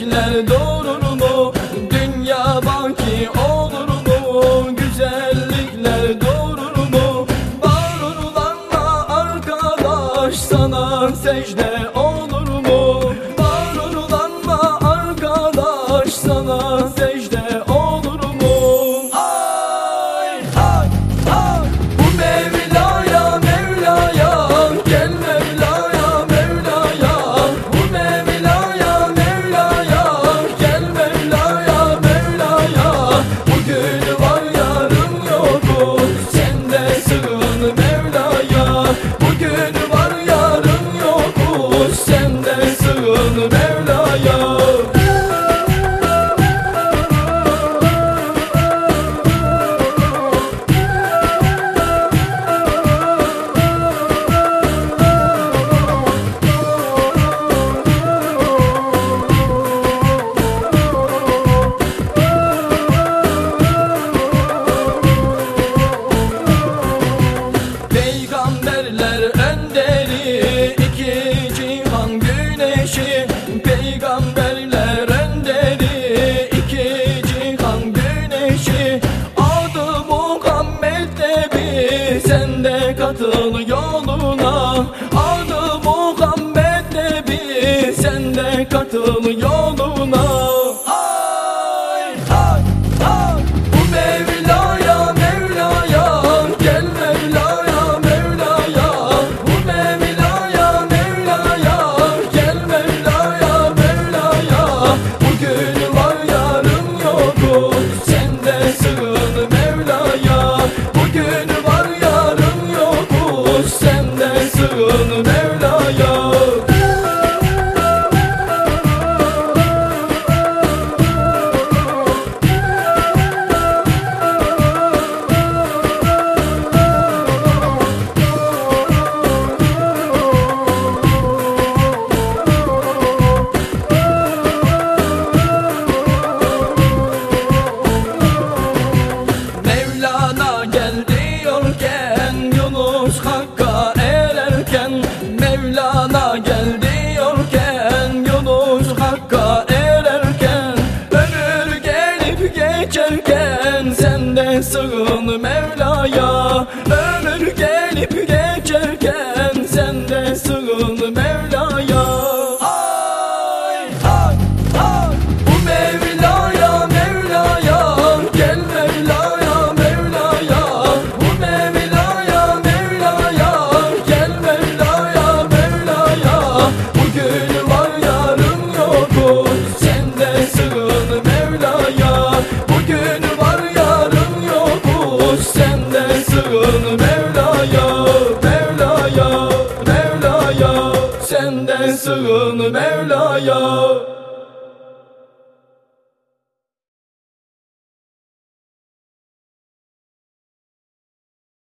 Yürekler the best. canto geçerken sen de sığın Mevla Mevla